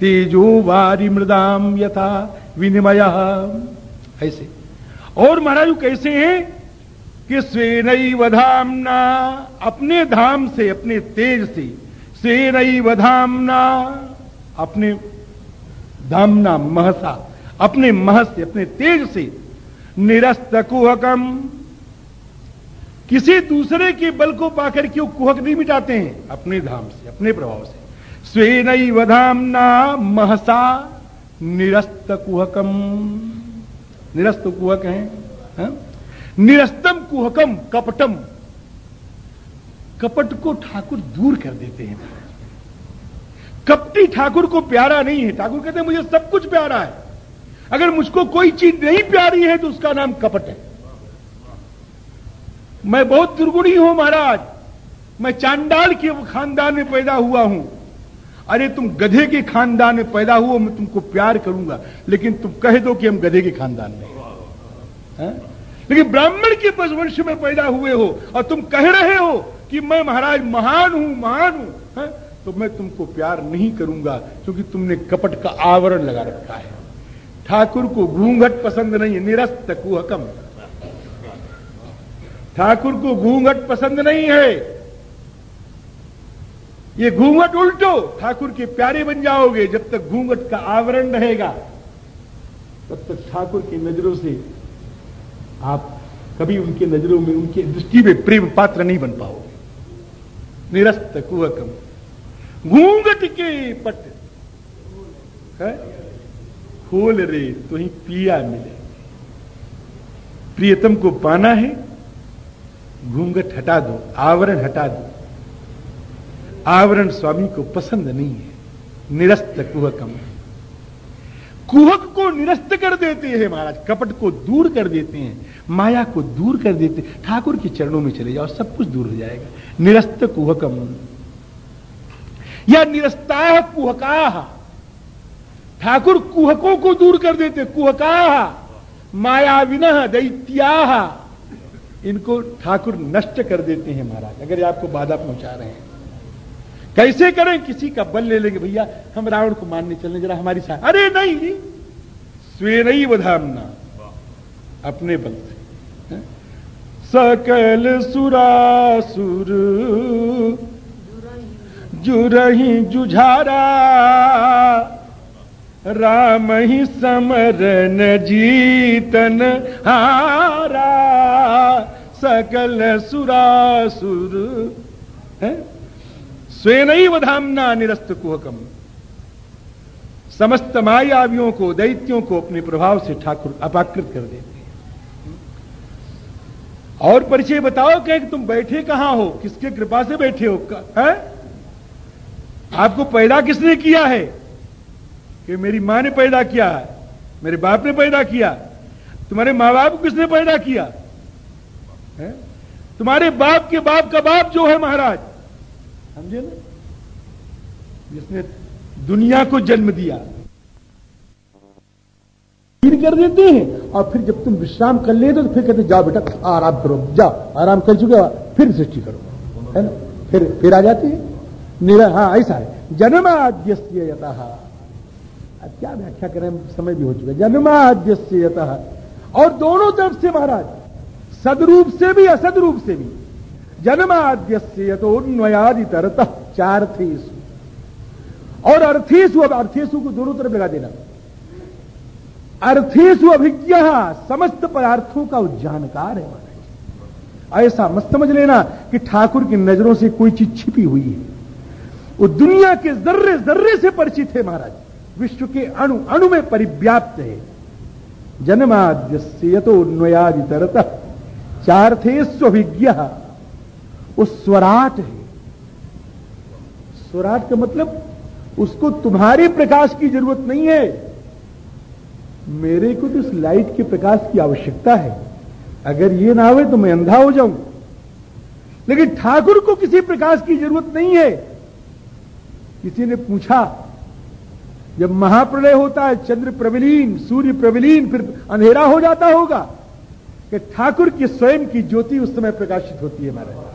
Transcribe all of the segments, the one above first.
तेजो वारी मृदाम यथा विनिमय। ऐसे। और महाराज कैसे हैं? कि स्वेनई वधामना अपने धाम से, अपने तेज से। स्वेनई वधामना अपने धामना महसा, अपने महस से, अपने तेज से। निरस्त कुहकम। किसी दूसरे के बल को पाकर के कुहक नहीं मिटाते हैं? अपने धाम से, अपने प्रभाव से। स्वेन वधामना महसा निरस्त कुहकम। निरस्त कुहक है, हा? निरस्तम कुहकम, कपटम। कपट को ठाकुर दूर कर देते हैं। कपटी ठाकुर को प्यारा नहीं है। ठाकुर कहते हैं, मुझे सब कुछ प्यारा है। अगर मुझको कोई चीज़ नहीं प्यारी है तो उसका नाम कपट है। मैं बहुत दुर्गुणी हूँ महाराज। मैं चांडाल के खानदान में पैदा हुआ हूँ। अरे तुम गधे के खानदान में पैदा हुआ मैं तुमको प्यार करूँगा। लेकिन तुम कह दो कि हम गधे के खानदान में है? लेकिन ब्राह्मण के वंश में पैदा हुए हो और तुम कह रहे हो कि मैं महाराज महान हूँ महान हूँ, है? तो मैं तुमको प्यार नहीं करूँगा, क्योंकि तुमने कपट का आवरण लगा रखा है। ठाकुर को घूंघट पसंद नहीं है निरस्त कुहकम। ठाकुर को घूंघट पसंद नहीं है। ये घूंघट उल्टो। ठाकुर के प्यारे बन जाओगे जब तक घूंघट का आवरण रहेगा। तब तक ठाकुर की नज़रों से आप कभी उनके नज़रों में उनकी दृष्टि में प्रेम पात्र नहीं बन पाओगे। निरस्त कुहकम घूंघट के पट है? खोल रे तो ही पिया मिले। प्रियतम को पाना है। घूंघट हटा दो, आवरण हटा दो। आवरण स्वामी को पसंद नहीं है। निरस्त कुहकम कुहक को निरस्त कर देते हैं महाराज, कपट को दूर कर देते हैं, माया को दूर कर देते ठाकुर के चरणों में चले जाओ, सब कुछ दूर हो जाएगा। निरस्त कुहकम। या निरस्ता कुहका। ठाकुर कुहकों को दूर कर देते कुहका मायाविन दैत्या। इनको ठाकुर नष्ट कर देते हैं महाराज, अगर आपको बाधा पहुँचा रहे हैं। कैसे करें? किसी का बल ले लेंगे भैया। हम रावण को मानने चलने, जरा हमारी साथ अरे नहीं स्वेन ही बधामना अपने बल से। सकल सुरासुर। जुरही जुझारा। राम ही समरन जीतन हारा। सकल सुरासुर। है? स्वेन वधामना निरस्त कुहकम। समस्त मायावियों को, दैत्यों को अपने प्रभाव से ठाकुर अपाकृत कर देते हैं। और परिचय बताओ कि तुम बैठे कहाँ हो? किसके कृपा से बैठे हो? है? आपको पैदा किसने किया है? कि मेरी माँ ने पैदा किया है? मेरे बाप ने पैदा किया? तुम्हारे माँ बाप को किसने पैदा किया? है? तुम्हारे बाप के बाप का बाप जो है महाराज। समझे ना? जिसने दुनिया को जन्म दिया। कर देते हैं, और फिर जब तुम विश्राम कर ले तो फिर कहते जाओ बेटा, आराम करो, जाओ, आराम कर चुके फिर सृष्टि करो। है ना? फिर फिर आ जाते हैं। निरा हाँ ऐसा है। जन्माद्य यथा क्या व्याख्या करें, समय भी हो चुका है। जन्माद्य यथा और दोनों तरफ़ से महाराज, सदरूप से भी असद रूप से भी। जन्माद्य यथोन्वयादि तरत चार्थेशु और अर्थेशु अब अर्थेशु को दोनों तरफ़ लगा देना। अर्थेशु अभिज्ञ समस्त पदार्थों का जानकार है महाराज। ऐसा मत समझ लेना कि ठाकुर की नज़रों से कोई चीज़ छिपी हुई है। वो दुनिया के जर्रे जर्रे से परिचित है महाराज। विश्व के अणु अणु में परिव्याप्त है। जन्माद्य यथोन्वयादि तरत चार्थेस्विज्ञ वो स्वराट है। स्वराट का मतलब उसको तुम्हारे प्रकाश की ज़रूरत नहीं है। मेरे को तो इस लाइट के प्रकाश की आवश्यकता है। अगर ये ना हो तो मैं अंधा हो जाऊँ। लेकिन ठाकुर को किसी प्रकाश की ज़रूरत नहीं है। किसी ने पूछा, जब महाप्रलय होता है, चंद्र प्रविलीन, सूर्य प्रविलीन, फिर अंधेरा हो जाता होगा कि ठाकुर की स्वयं की ज्योति उस समय प्रकाशित होती है महाराज।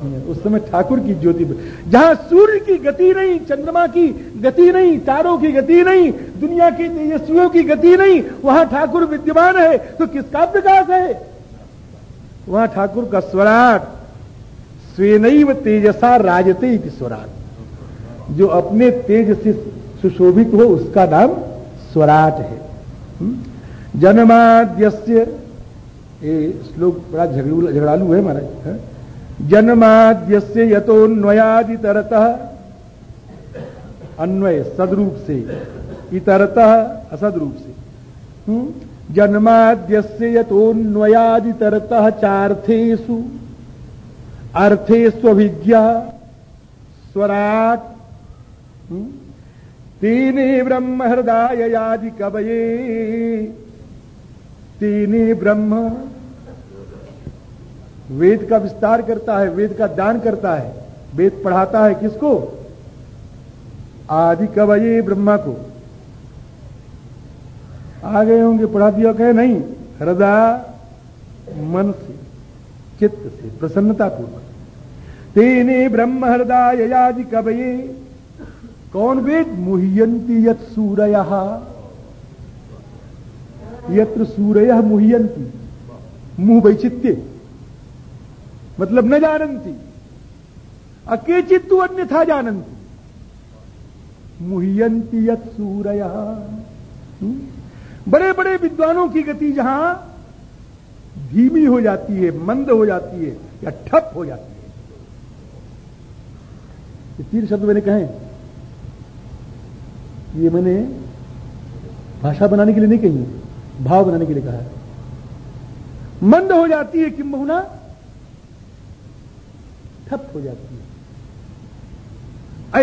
उस समय ठाकुर की ज्योति जहाँ सूर्य की गति नहीं, चंद्रमा की गति नहीं, तारों की गति नहीं, दुनिया की तेजस्वियों की गति नहीं, वहाँ ठाकुर विद्यमान है तो किसका विकास है? वहाँ ठाकुर का स्वराट स्वेनैव तेजसा राजते स्वराट जो अपने तेज से सुशोभित हो, उसका नाम स्वराट है। हम्म? जन्माद्यस्य श्लोक बड़ा झगड़ालू है महाराज जन्माद्यस्य यतोन्वयादितरत अन्वय सदरूप से, इतरतः असदरूप से हम्म? जन्माद्यस्य यतोन्वयादितरतः चार्थेषु अर्थेष्वभिज्ञा स्वराट हम्म? तेने ब्रह्म हृदय यादि कवये तेने ब्रह्म वेद का विस्तार करता है, वेद का दान करता है। वेद पढ़ाता है किसको? आदि कवये ब्रह्मा को। आ गए होंगे, पढ़ा दिया, कहे नहीं, हृदय, मन से, चित्त से प्रसन्नता पूर्वक तेने ब्रह्म हृदय आदि कवये, कौन वेद? मुह्यंती यत सूरय। यत्र सूरय मुह्यंती मुँह वैचित्य मतलब न जानती अकेचित तू अन्यथा जानती मुह्यंती यत सूरय। हम्म? बड़े बड़े विद्वानों की गति जहाँ धीमी हो जाती है, मंद हो जाती है, या ठप हो जाती है। ये तीन शब्द मैंने कहे ये मैंने भाषा बनाने के लिए नहीं कही, भाव बनाने के लिए कहा है। मंद हो जाती है किम बहुना ठप हो जाती है।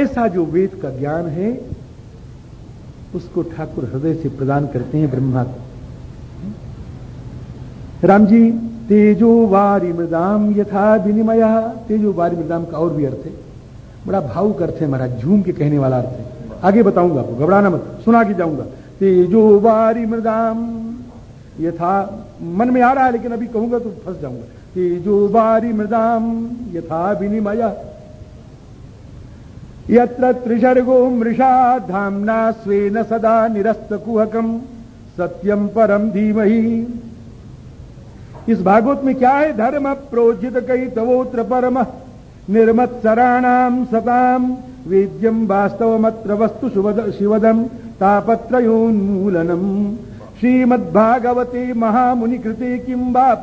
ऐसा जो वेद का ज्ञान है, उसको ठाकुर हृदय से प्रदान करते हैं ब्रह्मा को। राम जी, तेजो वारी मृदाम यथा विनिमय। तेजो वारी मृदाम का और भी अर्थ है। बड़ा भावुक अर्थ है महाराज, झूम के कहने वाला अर्थ है। आगे बताऊँगा आपको, घबराना मत, सुना के जाऊँगा। तेजो वारी मृदाम यथा, मन में आ रहा है, लेकिन अभी कहूँगा तो फंस जाऊँगा। तेजो वारी मृदाम यथा विनिमय। यत्र त्रिशर्गो मृषा धाम्ना स्वेन सदा निरस्त कुहकम सत्यम परम धीमही। इस भागवत में क्या है? धर्म प्रोजित कई तवोत्र परम निर्मत्सराणाम सताम वेद्यम वास्तवमत्र वस्तु शिवदम तापत्रोन्मूलनम श्रीमद्भागवते महामुनि कृते किं वा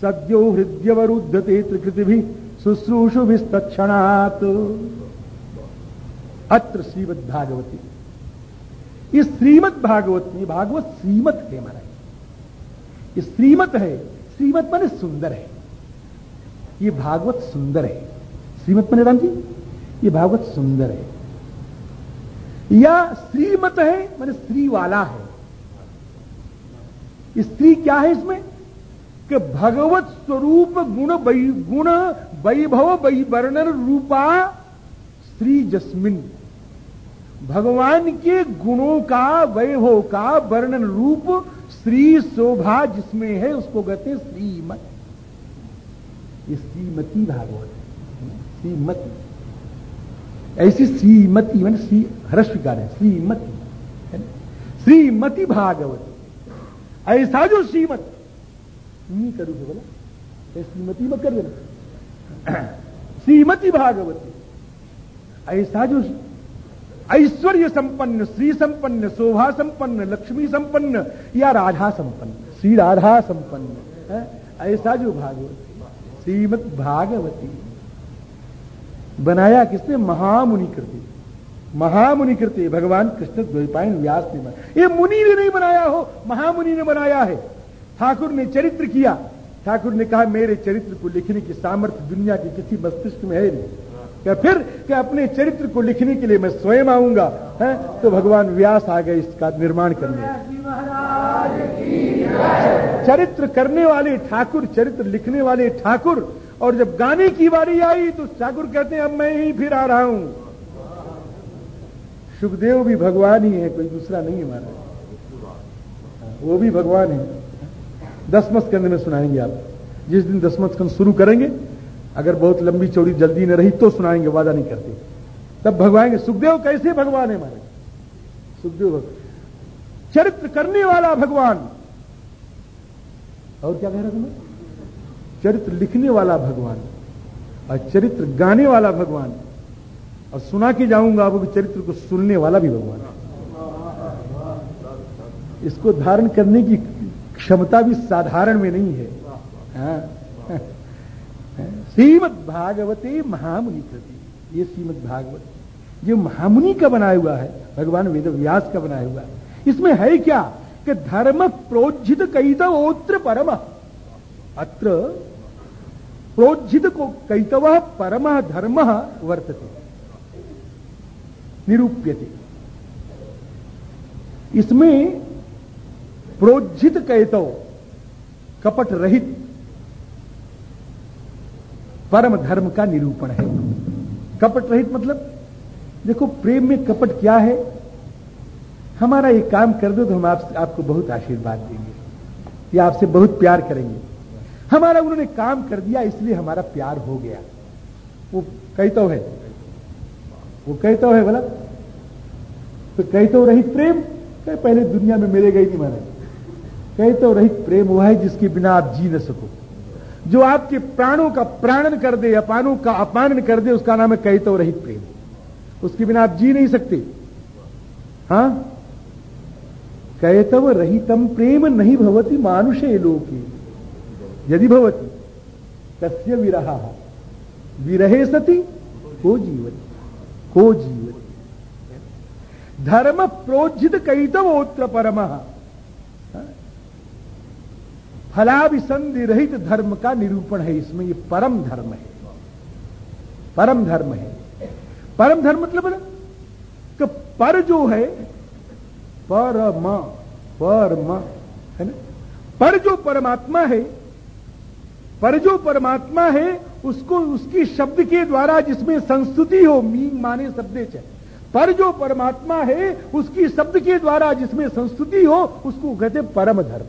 सद्यो हृद्यवरुद्धते त्रिकृति भी शुश्रूषु विस्तक्षणात् अत्र श्रीमद भागवती ये श्रीमद भागवत भागवत श्रीमत है हमारा ये श्रीमत है, श्रीमत माने सुंदर है। ये भागवत सुंदर है। श्रीमत माने राम जी, ये भागवत सुंदर है। या श्रीमत है, माने स्त्री वाला है। स्त्री क्या है इसमें? कि भगवत स्वरूप गुण गुण वैभव वर्णन रूपा श्री जस्मिन। भगवान के गुणों का, वैभव का वर्णन रूप श्री शोभा जिसमें है, उसको कहते हैं श्रीमत। ये श्रीमती भागवत श्रीमती। ऐसी श्रीमती, मान श्री हर्षविकार है, श्रीमती श्रीमती भागवत। ऐसा जो श्रीमत नहीं करूँ बोला। श्रीमती मत कर देना श्रीमती भागवती। ऐसा जो ऐश्वर्य संपन्न, श्री संपन्न, शोभा संपन्न, लक्ष्मी संपन्न, या राधा संपन्न, श्री राधा संपन्न ऐसा जो भागवती, श्रीमद भागवती, बनाया किसने? महामुनि कृति। महामुनि कृत्य भगवान कृष्ण द्वैपायन व्यास ने बनाया ये मुनि ने नहीं बनाया हो, महामुनि ने बनाया है। ठाकुर ने चरित्र किया। ठाकुर ने कहा, मेरे चरित्र को लिखने की सामर्थ्य दुनिया के किसी मस्तिष्क में है नहीं। क्या फिर क्या अपने चरित्र को लिखने के लिए मैं स्वयं आऊँगा? है? तो भगवान व्यास आ गए इसका निर्माण करने। चरित्र करने वाले ठाकुर, चरित्र लिखने वाले ठाकुर, और जब गाने की बारी आई तो ठाकुर कहते हैं, अब मैं ही फिर आ रहा हूँ। सुखदेव भी भगवान ही है, कोई दूसरा नहीं है वो भी भगवान है। दसम स्कंद में सुनाएँगे आप। जिस दिन दसम स्कंद शुरू करेंगे, अगर बहुत लंबी चौड़ी जल्दी न रही तो सुनाएँगे, वादा नहीं करते। तब भगवान सुखदेव, कैसे भगवान है हमारे सुखदेव चरित्र करने वाला भगवान। और क्या कह रहा तुम्हें चरित्र लिखने वाला भगवान और चरित्र गाने वाला भगवान। और सुना के जाऊँगा आपको चरित्र को सुनने वाला भी भगवान। इसको धारण करने की क्षमता भी साधारण में नहीं है। हाँ। श्रीमद भागवते महामुनि प्रति, ये श्रीमद भागवत जो महामुनि का बनाया हुआ है, भगवान वेद व्यास का बनाया हुआ है। इसमें है क्या कि धर्म प्रोज्जित कैतवोत्र परम, अत्र प्रोज्जित को कैतव परम धर्म वर्तते, निरूप्यते। इसमें प्रोज्जित कैतव कपट रहित परम धर्म का निरूपण है। कपट रहित मतलब देखो प्रेम में कपट क्या है? हमारा ये काम कर दो तो हम आप, आपको बहुत आशीर्वाद देंगे या आपसे बहुत प्यार करेंगे। हमारा उन्होंने काम कर दिया इसलिए हमारा प्यार हो गया। वो कहता है? वो कहता है बोला तो कहते रहित प्रेम कह पहले दुनिया में मेरे गई नहीं मारे कहते रहित प्रेम वह है जिसके बिना आप जी न सको। जो आपके प्राणों का प्राणन कर दे, अपानों का अपानन कर दे, उसका नाम है कहते रहित प्रेम। उसके बिना आप जी नहीं सकते। हाँ? कहतव रहितम प्रेम नहीं भवती मानुषे लोके। यदि भवती, तस्य विरहा। विरहे सती, को जीवती। को जीवती। धर्म प्रोज्जित कैतवोत्र परम। फलाभिसंधि रहित धर्म का निरूपण है। इसमें ये परम धर्म है। परम धर्म है। परम धर्म मतलब कि पर जो है, परम परम, है ना? पर जो परमात्मा है, पर जो परमात्मा है, उसको, उसकी शब्द के द्वारा जिसमें संस्तुति हो, मीन माने शब्द पर जो परमात्मा है, उसकी शब्द के द्वारा जिसमें संस्तुति हो, उसको कहते परम धर्म।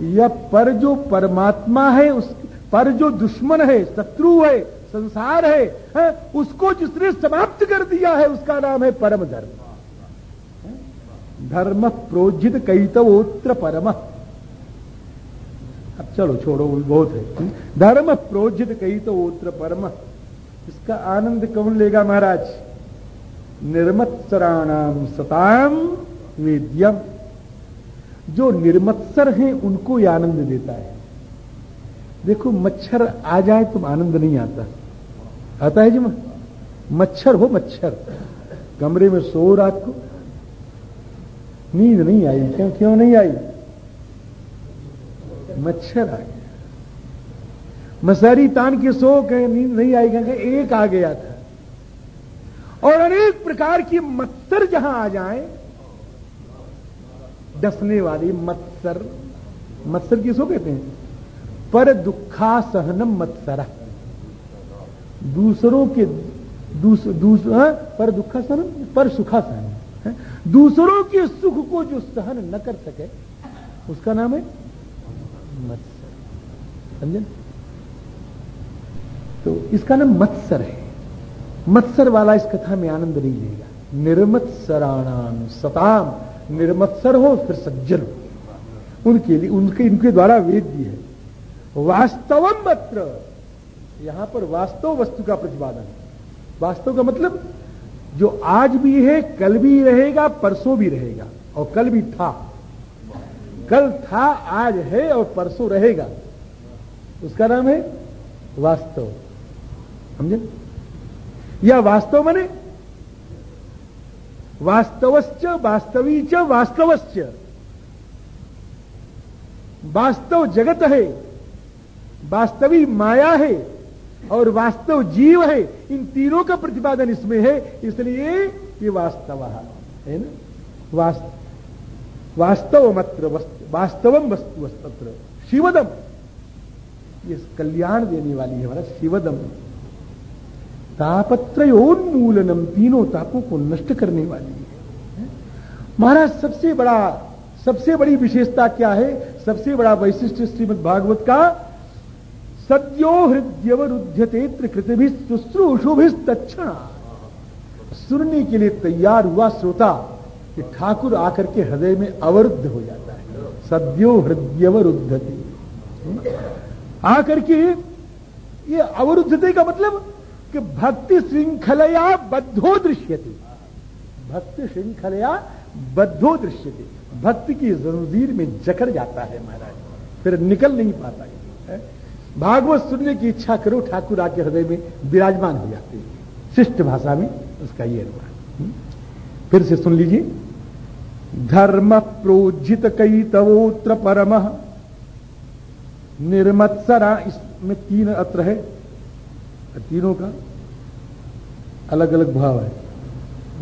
या पर जो परमात्मा है उस पर जो दुश्मन है शत्रु है संसार है, है उसको जिसने समाप्त कर दिया है उसका नाम है परम धर्म। धर्म प्रोजित कैतवोत्र परम। अब चलो छोड़ो बहुत है। धर्म प्रोजित कैतवोत्र परम। इसका आनंद कौन लेगा महाराज? निर्मत्सराणाम सताम वेद्यम जो निर्मत्सर हैं, उनको ही आनंद देता है। देखो, मच्छर आ जाए तो आनंद नहीं आता। आता है जी मच्छर हो मच्छर। कमरे में सो रात को। नींद नहीं आई, क्यों क्यों नहीं आई? मच्छर आ गया। मसारी तान के सो कहे नींद नहीं आई क्योंकि एक आ गया था। और अनेक प्रकार की मच्छर जहाँ आ जाए डसने वाली मत्सर। मत्सर किसको कहते हैं? पर दुखा सहनम मत्सरा। दूसरों के दूस, दूस, हाँ, पर दुखा सहन पर सुखा सहन हाँ, दूसरों के सुख को जो सहन न कर सके उसका नाम है मत्सर। समझे? तो इसका नाम मत्सर है। मत्सर वाला इस कथा में आनंद नहीं लेगा। निर्मत्सराणाम सताम निर्मत्सर हो, फिर सज्जन हो। उनके लिए, उनके, इनके द्वारा वेद्य है। वास्तवम मत्र। यहाँ पर वास्तव वस्तु का प्रतिपादन वास्तव का मतलब जो आज भी है, कल भी रहेगा, परसों भी रहेगा, और कल भी था। कल था, आज है, और परसों रहेगा। उसका नाम है वास्तव। समझे? या वास्तव मने वास्तवश्च, वास्तवी च, वास्तवश्च। वास्तव जगत है, वास्तवी माया है, और वास्तव जीव है, इन तीनों का प्रतिपादन इसमें है, इसलिए ये वास्तव है ना? वास्त, वास्तव मत्र वास्तवम वस्तु शिवदम। ये कल्याण देने वाली है, हमारा शिवदम। तापत्रोन्मूलनम तीनों तापों को नष्ट करने वाली है। महाराज, सबसे बड़ा, सबसे बड़ी विशेषता क्या है? सबसे बड़ा वैशिष्ट श्रीमद भागवत का, सद्यो हृदयवरुध्यते कृतिभि शुश्रूषुभिस्तक्षण सुनने के लिए तैयार हुआ श्रोता कि ठाकुर आकर के हृदय में अवरुद्ध हो जाता है। सद्यो हृदयवरुद्धते। आकर के ये अवरुद्धते का मतलब कि भक्ति श्रृंखलया बद्धो दृश्यते। भक्ति श्रृंखलया बद्धो दृश्यते। भक्ति की जरूरीर में जकड़ जाता है महाराज। फिर निकल नहीं पाता है। भागवत सुनने की इच्छा करो, ठाकुर आके हृदय में विराजमान हो जाते हैं। शिष्ट भाषा में उसका ये अनुमान हम्म? फिर से सुन लीजिए। धर्म प्रोजित कई तवोत्र परम। निर्मत्सरा इसमें तीन अत्र है। तीनों का अलग अलग भाव है।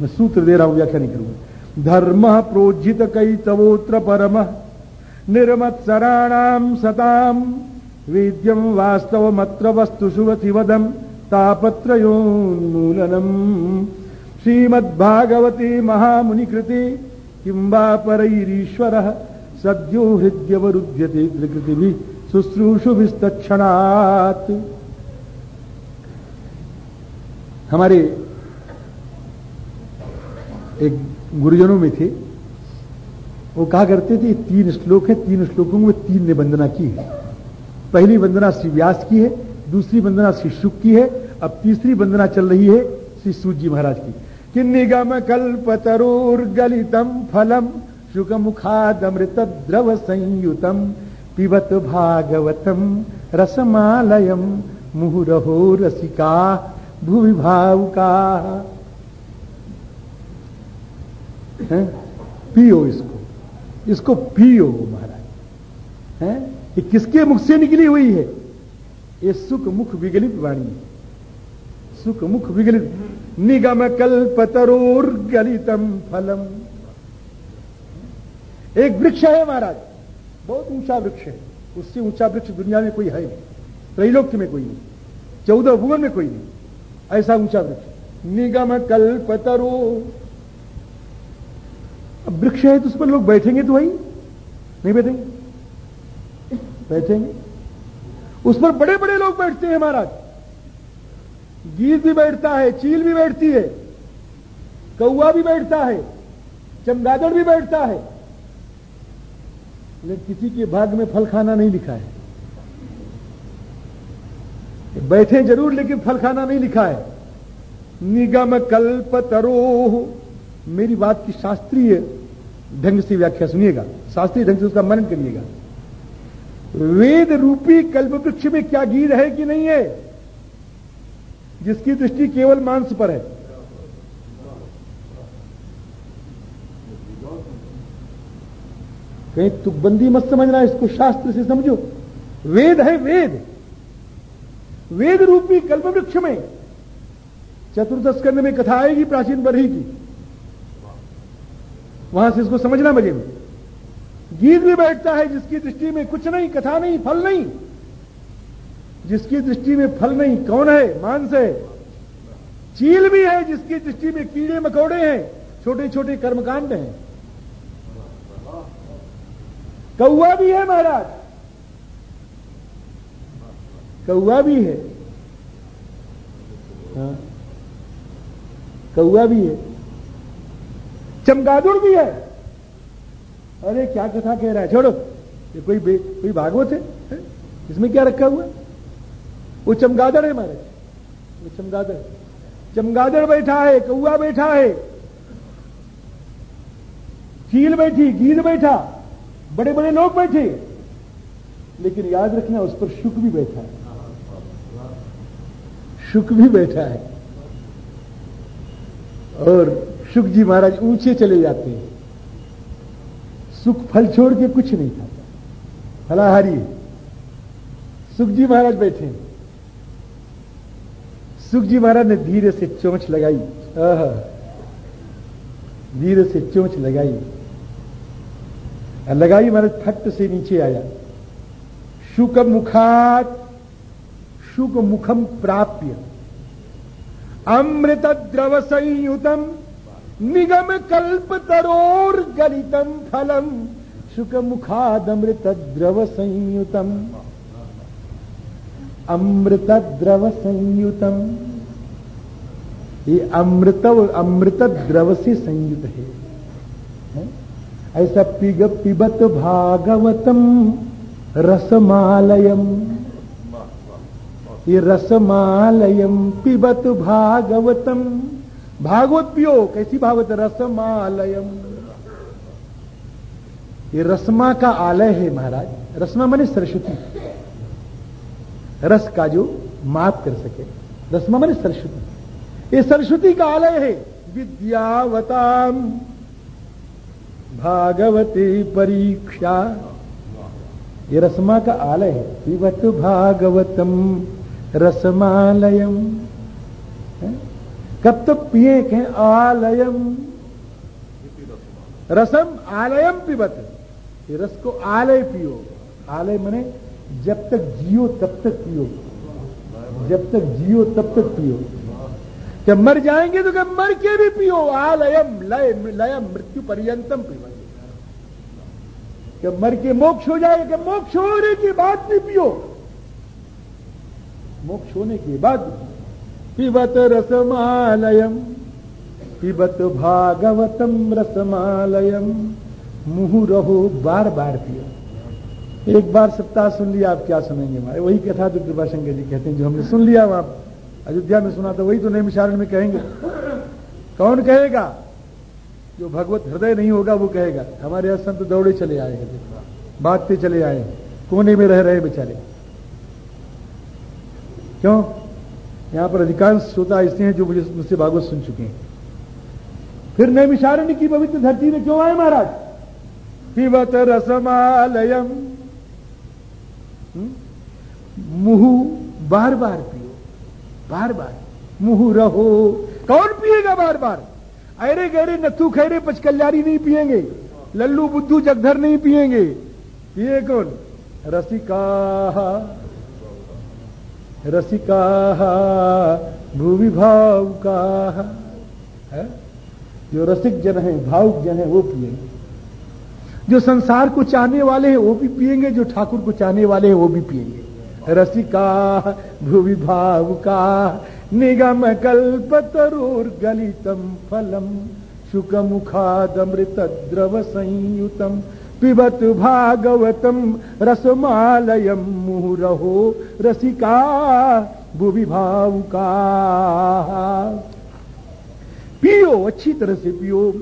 मैं सूत्र दे रहा हूँ, व्याख्या नहीं करूँगा। धर्म प्रोजित कई तवोत्र परम निर्मत्सराणाम सताम वेद्यम वास्तवमत्र वस्तु शुभथिवदम तापत्रोन्मूलनम श्रीमद्भागवती महामुनिकृति किंबा परईरीश्वर सद्यो हृदयवरुध्यते त्रिकृति भी शुश्रूषु विस्तक्षणात् हमारे एक गुरुजनों में थे। वो कहा करते थे, तीन श्लोक है, तीन श्लोकों में तीन ने वंदना की है। पहली वंदना श्री व्यास की है, दूसरी वंदना श्री शुक की है, अब तीसरी वंदना चल रही है श्री सूत जी महाराज की। कि निगम कल्प तरोर गलितम फलम शुक मुखादमृत द्रव संयुतम पिबत भागवतम, रसमालयम, मुहुरहो रसिका भूवि भावुका पियो इसको। इसको पियो महाराज। है? ये किसके मुख से निकली हुई है? ये सुख मुख विगलित वाणी है। सुख मुख विगलित। निगम कल्प तरोर गलितम फलम। एक वृक्ष है महाराज। बहुत ऊँचा वृक्ष है। उससे ऊँचा वृक्ष दुनिया में कोई है नहीं। त्रैलोक्य में कोई नहीं। चौदह भुवन में कोई नहीं। ऐसा ऊँचा वृक्ष। निगम कल्प तरो अब वृक्ष है तो उस पर लोग बैठेंगे तो वही। नहीं बैठेंगे? बैठेंगे। उस पर बड़े बड़े लोग बैठते हैं महाराज। गीत भी बैठता है, चील भी बैठती है कौआ भी बैठता है, चमगादड़ भी बैठता है। लेकिन किसी के भाग में फल खाना नहीं लिखा है। बैठे ज़रूर, लेकिन फल खाना नहीं लिखा है। निगम कल्प तरोह मेरी बात की शास्त्रीय ढंग से व्याख्या सुनिएगा। शास्त्रीय ढंग से उसका मनन करिएगा। वेद रूपी कल्प वृक्ष में क्या गीत है कि नहीं है? जिसकी दृष्टि केवल मांस पर है। कहीं तुकबंदी मत समझना, इसको शास्त्र से समझो। वेद है वेद। वेद रूपी कल्प वृक्ष में चतुर्दश स्कंद में कथा आएगी, प्राचीन बरही की। वहाँ से इसको समझना मज़े में गीत भी बैठता है जिसकी दृष्टि में कुछ नहीं, कथा नहीं, फल नहीं। जिसकी दृष्टि में फल नहीं, कौन है? मांस है। चील भी है जिसकी दृष्टि में कीड़े मकोड़े हैं। छोटे छोटे कर्मकांड हैं। कौआ भी है महाराज। कौआ भी है। हाँ। कौआ भी है। चमगादुड़ भी है। अरे, क्या कथा कह रहा है? छोड़ो। ये कोई कोई भागवत है? इसमें क्या रखा हुआ वो चमगादड़ है महाराज। वो चमगादड़। चमगादड़ बैठा है, कौआ बैठा है। चील बैठी गीद बैठा। बड़े बड़े लोग बैठे। लेकिन याद रखना, उस पर शुक भी बैठा है। शुक भी बैठा है। और शुक जी महाराज ऊँचे चले जाते हैं। सुख फल छोड़ के कुछ नहीं खाता। फलाहारी सुख जी महाराज बैठे सुख जी महाराज ने धीरे से चोंच लगाई। धीरे से चोंच लगाई। लगाई महाराज फट से नीचे आया। शुक मुखात शुक मुखम प्राप्य। अमृत द्रव संयुतम निगम कल्प तरोर गलितम फलम शुक मुखादमृत द्रव संयुतम अमृत द्रव संयुतम ये अमृत अमृत द्रव से संयुक्त है? ऐसा पिग, पिबत भागवतम, रसमालयम। रसमालयम पिबत भागवतम भागवत पियो कैसी भागवत रसमालयम ये रसमा का आलय है महाराज रसमा माने सरस्वती रस का जो माप कर सके रसमा माने सरस्वती ये सरस्वती का आलय है विद्यावताम भागवती परीक्षा ये रसमा का आलय है पिबत भागवतम रसमालयम। कब तो पिए के आलयम। रसम आलयम पिबत। ये रस को आलय पियो। आलय मने जब तक जियो तब तक पियो। जब तक जियो तब तक पियो। जब मर जाएँगे तो क्या मर के भी पियो। आलयम, लय लय मृत्यु पर्यंतम पिबत। जब मर के मोक्ष हो जाए जाएगा मोक्ष होने के बाद भी पियो। मोक्ष होने के बाद पिबत रसमालयम, पिबत भागवतम रसमालयम। मुहु रहो बार बार पियो एक बार सप्ताह सुन लिया, आप क्या सुनेंगे हमारे वही कथा तो कृपा शंकर जी कहते हैं, जो हमने सुन लिया वहाँ। अयोध्या में सुना था वही तो नैमिशारण में कहेंगे। कौन कहेगा? जो भगवत हृदय नहीं होगा, वो कहेगा, हमारे यहाँ संत दौड़े चले आए हैं बांटते चले आए कोने में रह रहे बेचारे। क्यों? यहाँ पर अधिकांश श्रोता ऐसे हैं जो मुझे मुझसे भागवत सुन चुके हैं। फिर नैमिषारण्य की पवित्र धरती में क्यों आए महाराज? पिबत रसमालयम। मुहु बार बार पियो बार बार मुहु रहो कौन पिएगा बार बार अरे गहरे नथु खैरे पचकल्यारी नहीं पिएँगे लल्लू बुद्धू जगधर नहीं पिएँगे पिए कौन? रसिका। रसिका भूवि भावुका है? जो रसिक जन है, भावुक जन है, वो पिएँगे जो संसार को चाहने वाले हैं, वो भी पिएँगे जो ठाकुर को चाहने वाले हैं, वो भी पिएँगे रसिका भूवि भावुका निगम कल्प तरुर गलितम फलम शुक मुखादमृत द्रव संयुतम। पिबत भागवतम रसमालयम मुहुरहो, रसिका भूवि भावुका पियो, अच्छी तरह से पियो।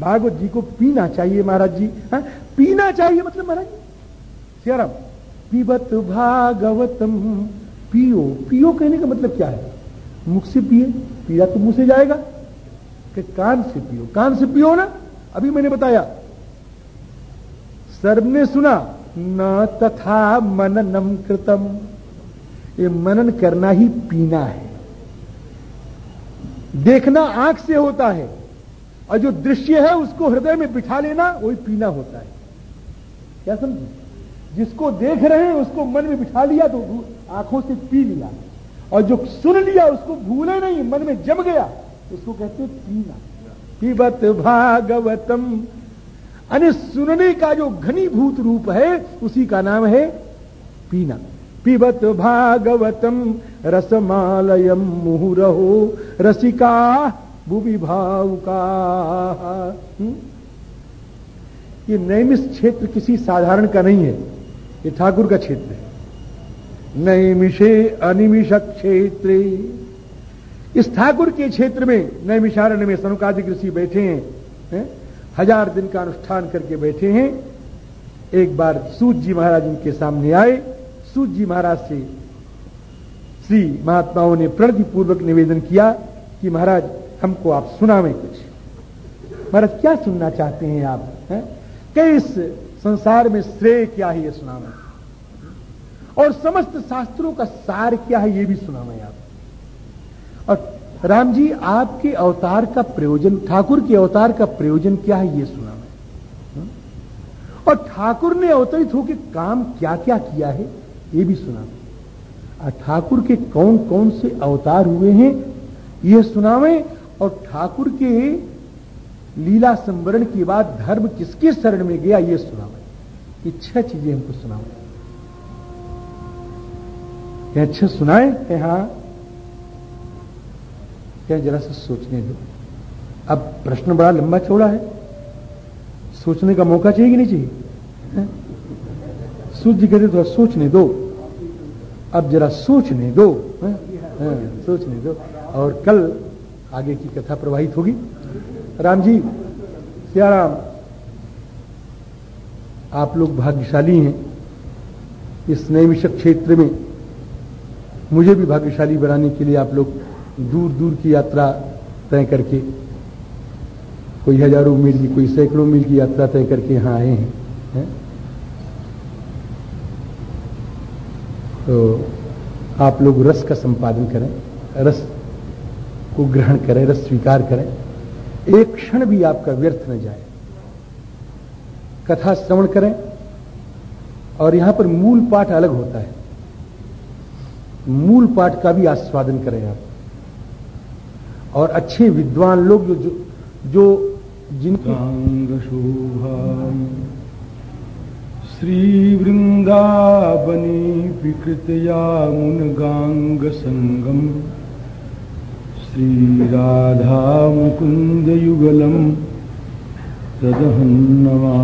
भागवत जी को पीना चाहिए महाराज जी। हा? पीना चाहिए मतलब महाराज सियाराम, पिबत भागवतम पियो। पियो कहने का मतलब क्या है? मुख से पिए पिया तो मुँह से जाएगा। कि कान से पियो। कान से पियो ना? अभी मैंने बताया सर्व ने सुना, न तथा मननम कृतम। ये मनन करना ही पीना है। देखना आँख से होता है, और जो दृश्य है उसको हृदय में बिठा लेना, वही पीना होता है। क्या समझे? जिसको देख रहे हैं, उसको मन में बिठा लिया तो आँखों से पी लिया। और जो सुन लिया, उसको भूले नहीं, मन में जम गया, उसको कहते पीना। पिबत भागवतम अने सुनने का जो घनीभूत रूप है, उसी का नाम है पीना। पिबत भागवतम रसमालयम मुहुरहो, रसिका भूवि भाव का ये नैमिष क्षेत्र किसी साधारण का नहीं है, ये ठाकुर का क्षेत्र है। नैमिषे अनिमिष क्षेत्र। इस ठाकुर के क्षेत्र में नैमिषारण्य में सनुकादि ऋषि बैठे हैं, है? हज़ार दिन का अनुष्ठान करके बैठे हैं। एक बार सूत जी महाराज उनके सामने आए। सूत जी महाराज से श्री महात्माओं ने प्रणति पूर्वक निवेदन किया कि महाराज, हमको आप सुनावें कुछ। महाराज, क्या सुनना चाहते हैं आप, है? कि इस संसार में श्रेय क्या है ये सुनावें? और समस्त शास्त्रों का सार क्या है ये भी सुनावें आप। और राम जी, आपके अवतार का प्रयोजन, ठाकुर के अवतार का प्रयोजन क्या है ये सुनावें और ठाकुर ने अवतरित होकर काम क्या क्या किया है, ये भी सुना ठाकुर के कौन कौन से अवतार हुए हैं, ये सुनावें और ठाकुर के लीला संवरण के बाद धर्म किसके शरण में गया, ये सुनावे ये छह चीज़ें हमको सुनावे अच्छा सुनाए? हाँ। क्या जरा सा सोचने दो। अब प्रश्न बड़ा लंबा चौड़ा है। सोचने का मौका चाहिए कि नहीं चाहिए? सूर्य जी कहते थोड़ा सोचने दो। अब जरा सोचने दो। सोचने दो। और कल आगे की कथा प्रवाहित होगी। राम जी, सियाराम, आप लोग भाग्यशाली हैं। इस नैमिषक क्षेत्र में मुझे भी भाग्यशाली बनाने के लिए आप लोग दूर दूर की यात्रा तय करके, कोई हज़ारों मील की, कोई सैकड़ों मील की यात्रा तय करके यहाँ आए हैं, है? तो आप लोग रस का संपादन करें, रस को ग्रहण करें, रस स्वीकार करें। एक क्षण भी आपका व्यर्थ न जाए। कथा श्रवण करें और यहाँ पर मूल पाठ अलग होता है। मूल पाठ का भी आस्वादन करें आप। और अच्छे विद्वान लोग जो जो, जो जिनकी श्रीवृन्दावनी विकृतया मुनगाङ्गसङ्गम् श्रीराधामुकुन्दयुगलम् तदहन्नवा